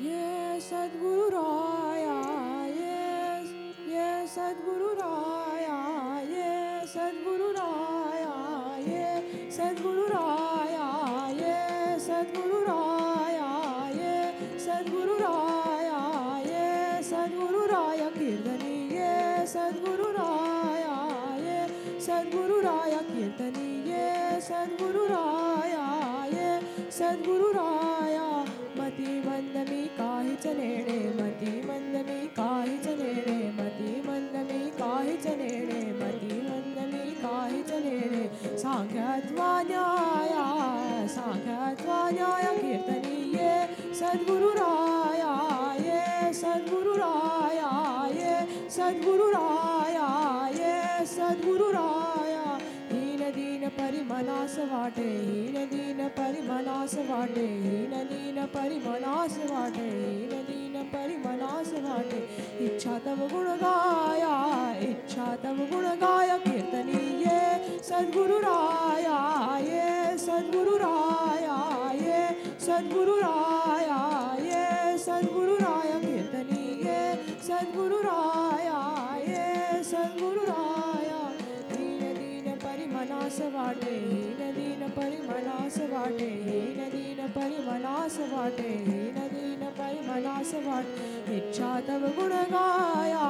Yes, Sadguru Raya, yes, yes, Sadguru Raya, yes, Sadguru Raya, yes, Sadguru Raya, yes, Sadguru Raya, yes, Sadguru Raya, yes, Sadguru Raya, Kirtani, yes, Sadguru Raya, yes, Sadguru Raya, Kirtani, yes, Sadguru Raya, yes, Sadguru Raya. काही चनेडे मती मंदमी काही चनेडे मती मंदमी काही चनेडे मती मंदमी काही चनेडे सांख्यात्वा न्याया सांख्यात्वा न्याय कीर्तनी ये सद्गुरु राया ये सद्गुरु परिमलास वाटे, हीन दीन परिमलास वाटे, हीन दीन परिमलास वाटे, हीन दीन परिमलास वाटे। इच्छा तव गुण गाया, इच्छा तव गुण गाया कीर्तनी ये सद्गुरु राया, ये सद्गुरु राया, ये सद्गुरु राया। वाटे हीन दीन परिमलास वाटे हीन दीन परिमलास वाटे हीन दीन परिमलास वाटे। इच्छा तव गुण गाया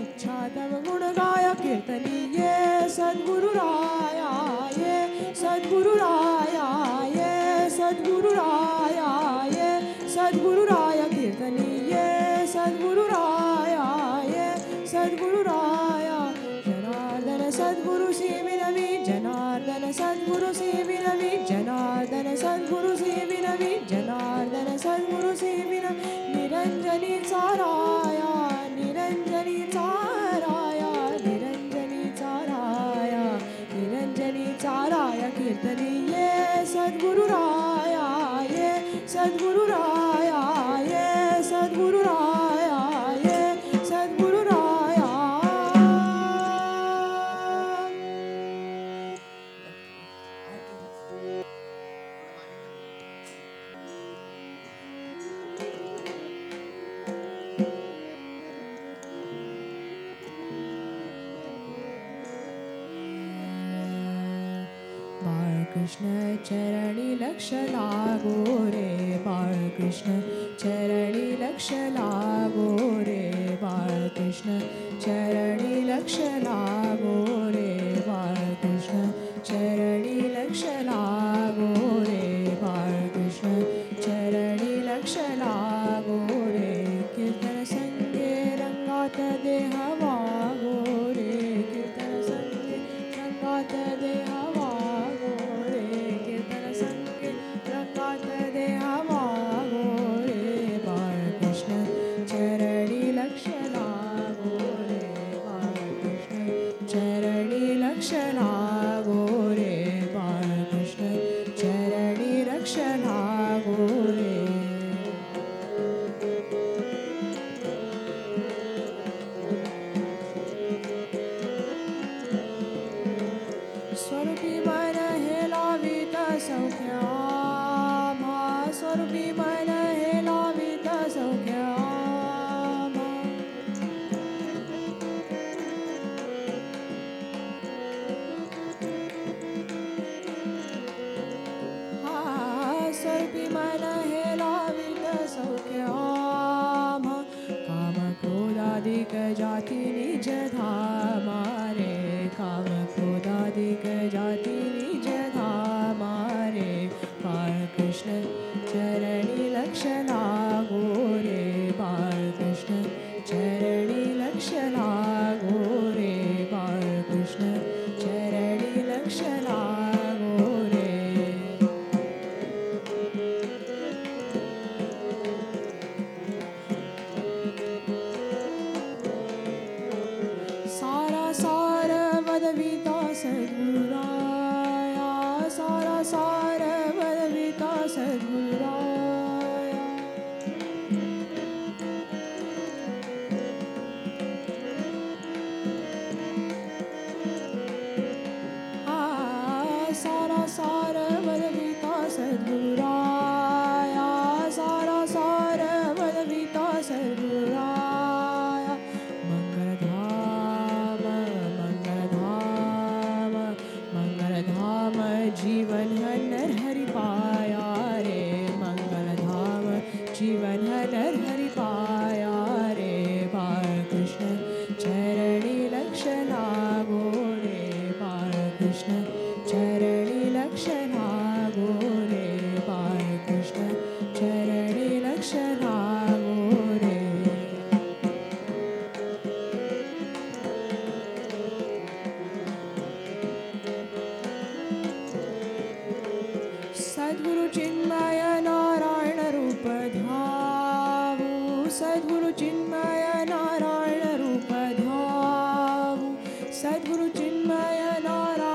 इच्छा तव गुण गाया कीर्तनी ये सद्गुरु राया ये सद्गुरु राया ये सद्गुरु राया ये सद्गुरु राया Krishna. सद्गुरु चिन्मय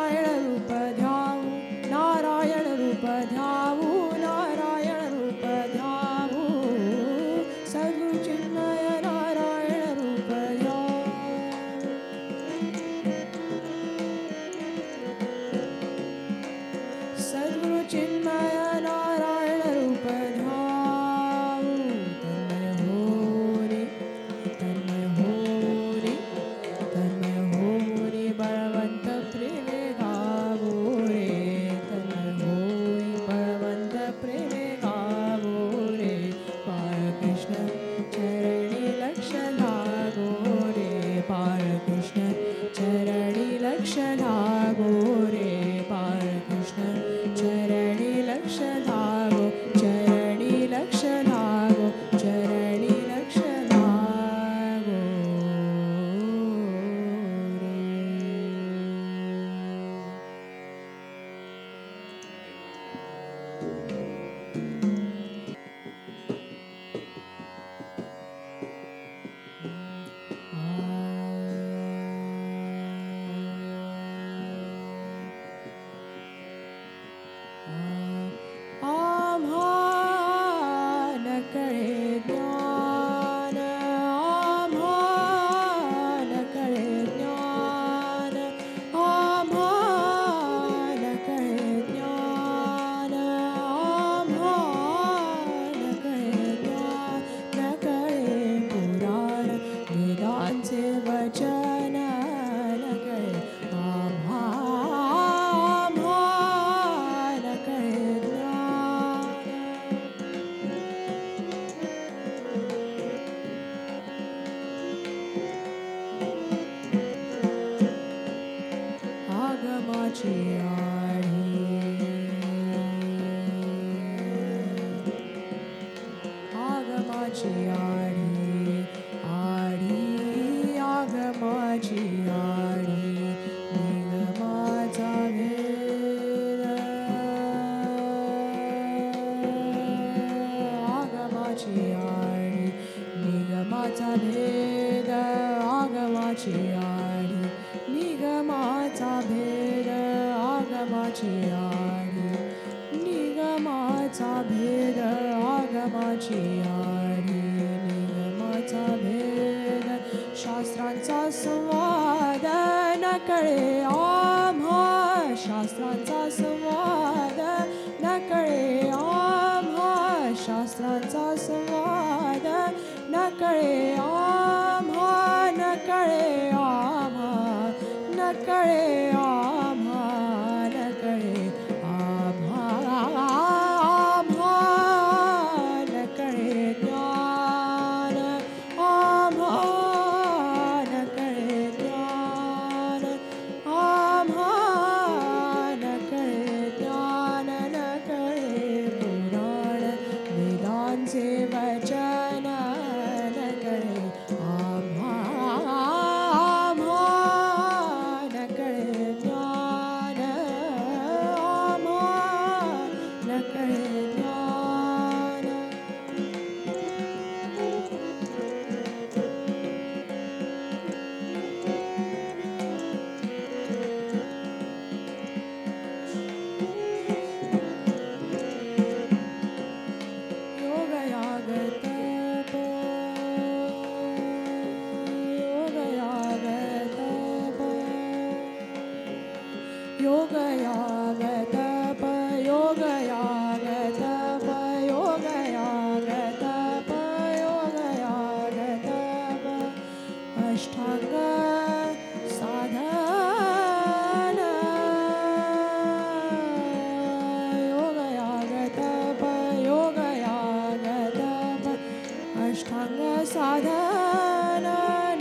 साधन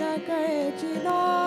न कचिदा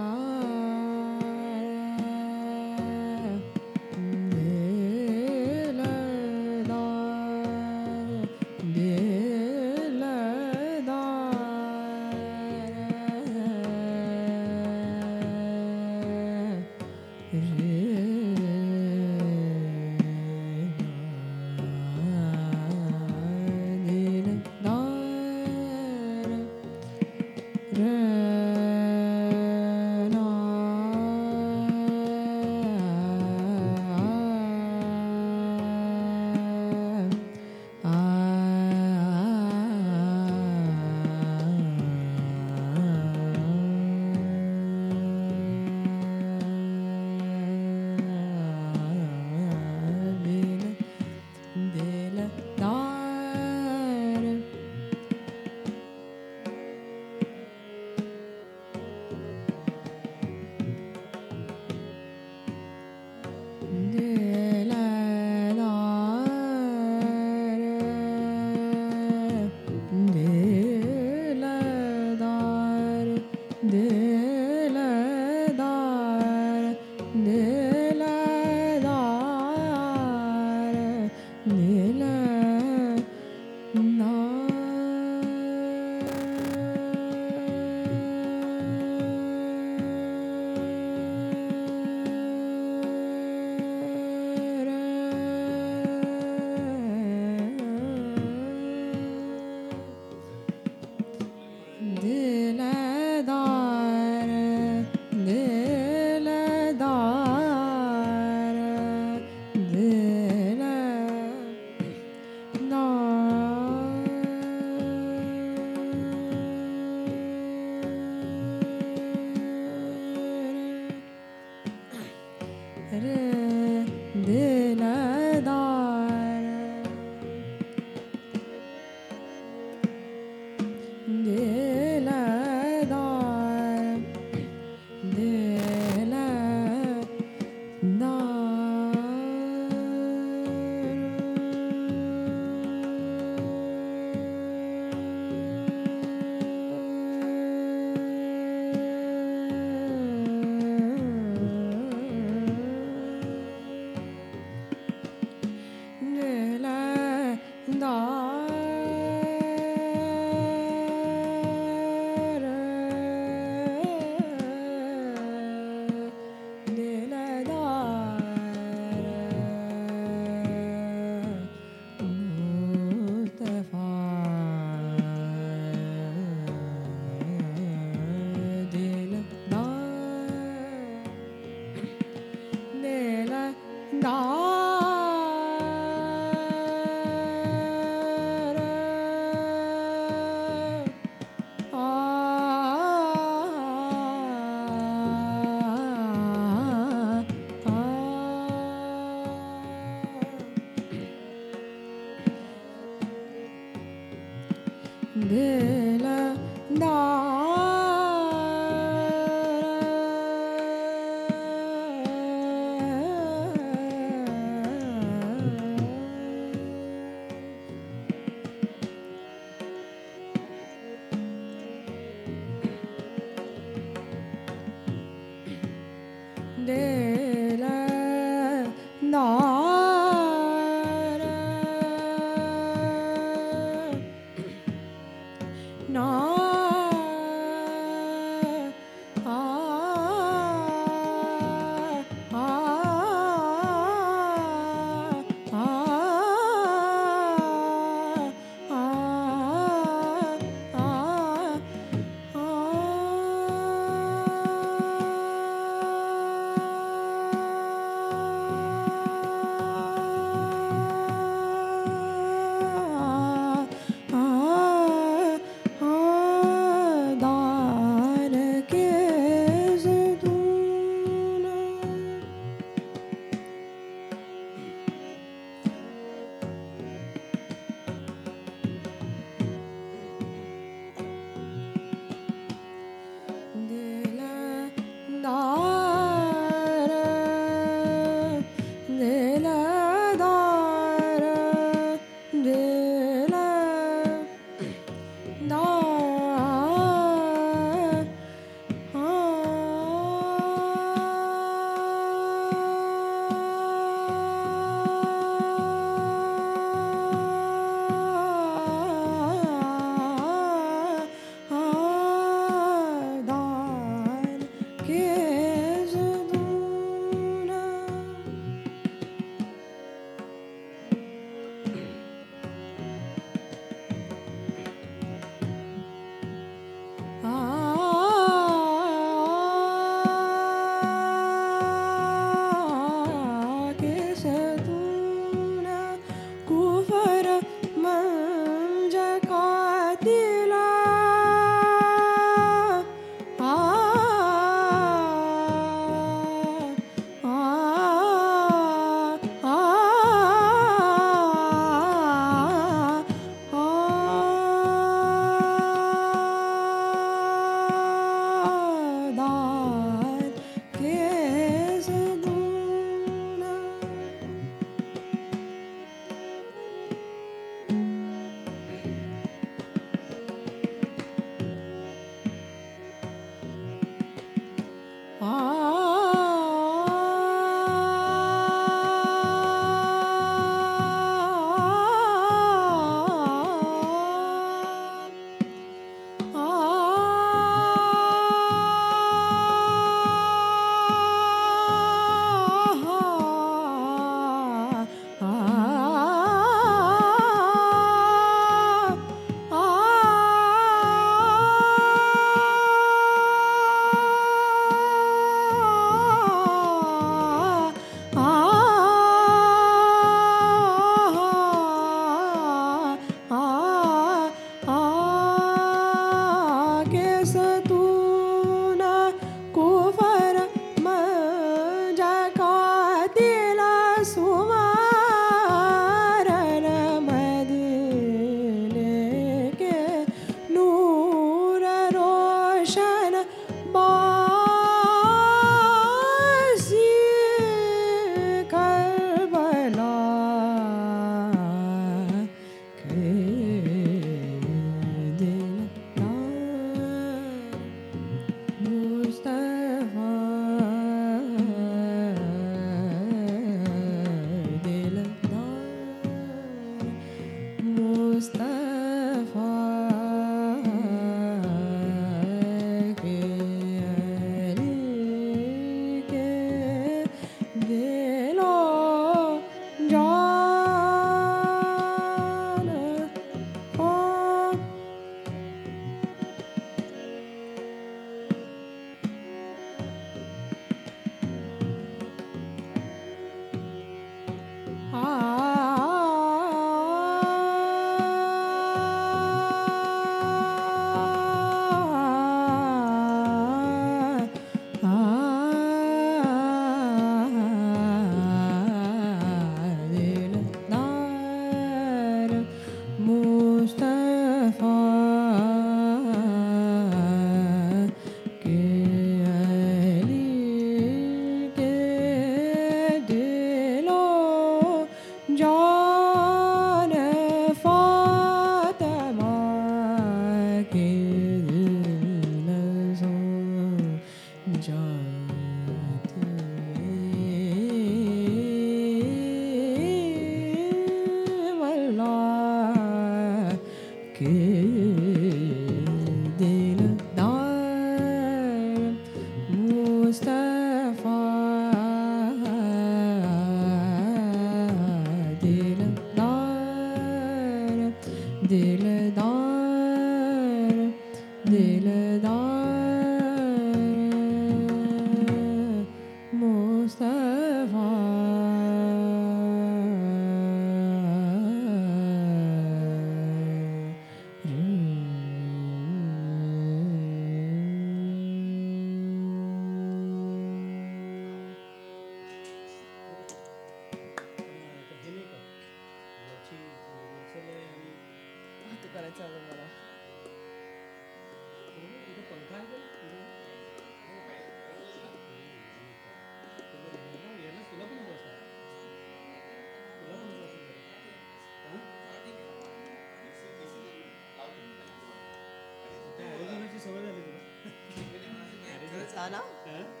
啥呢？嗯。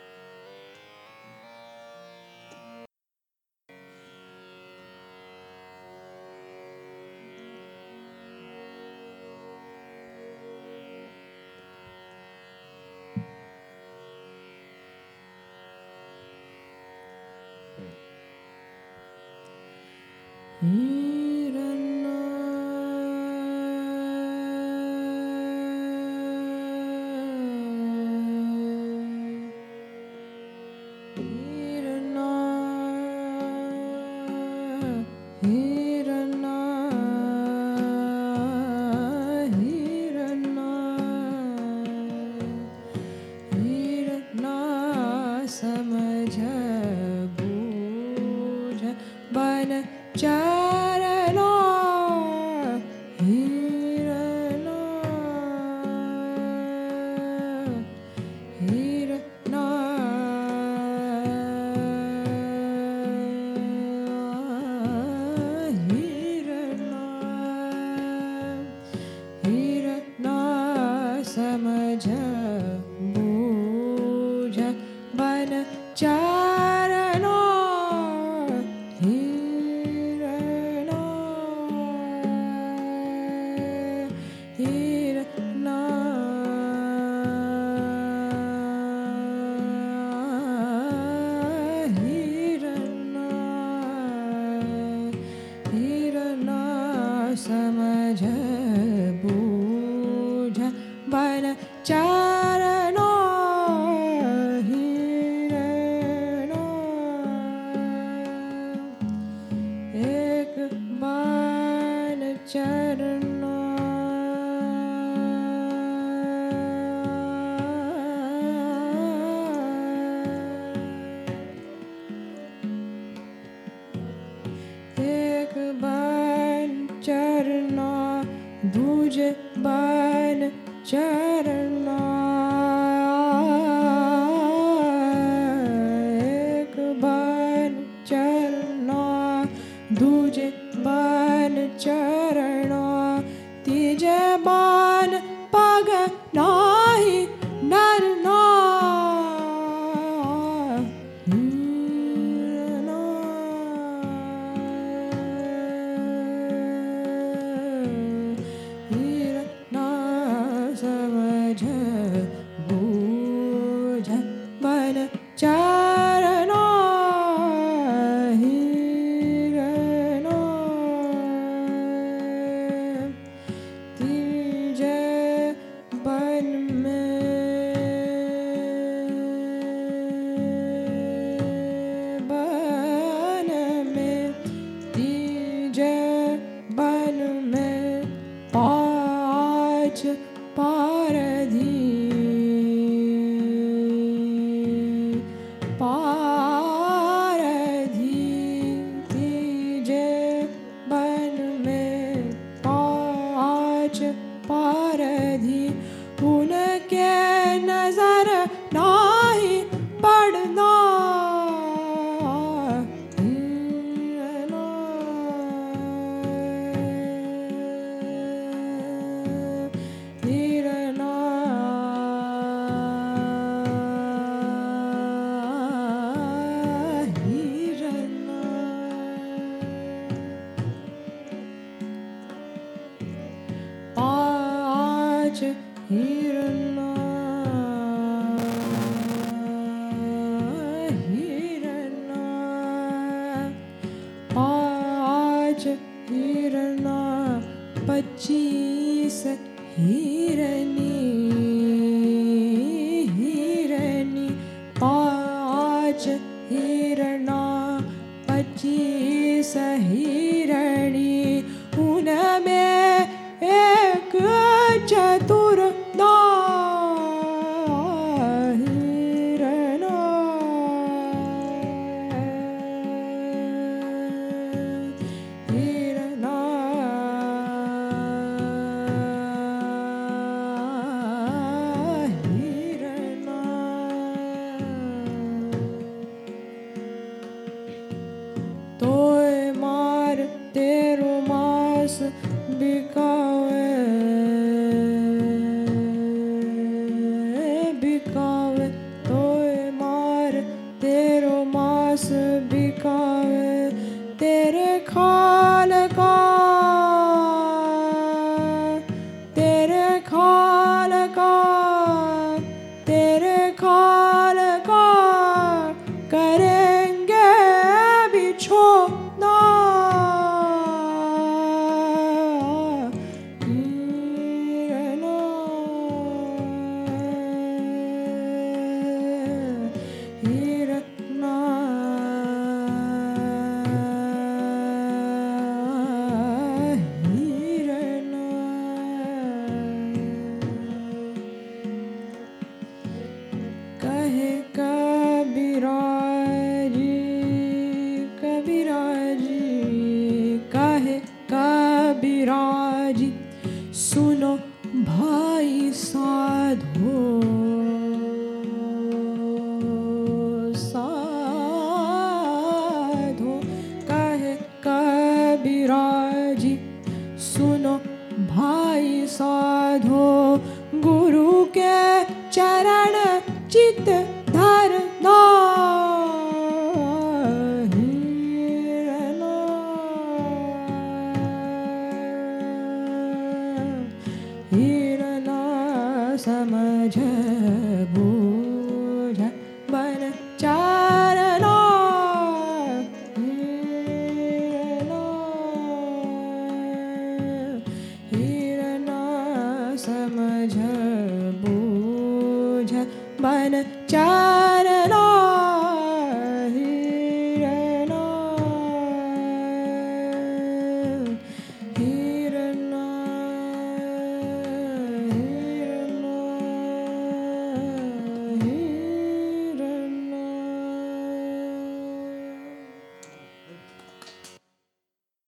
咦 वन च need, I need.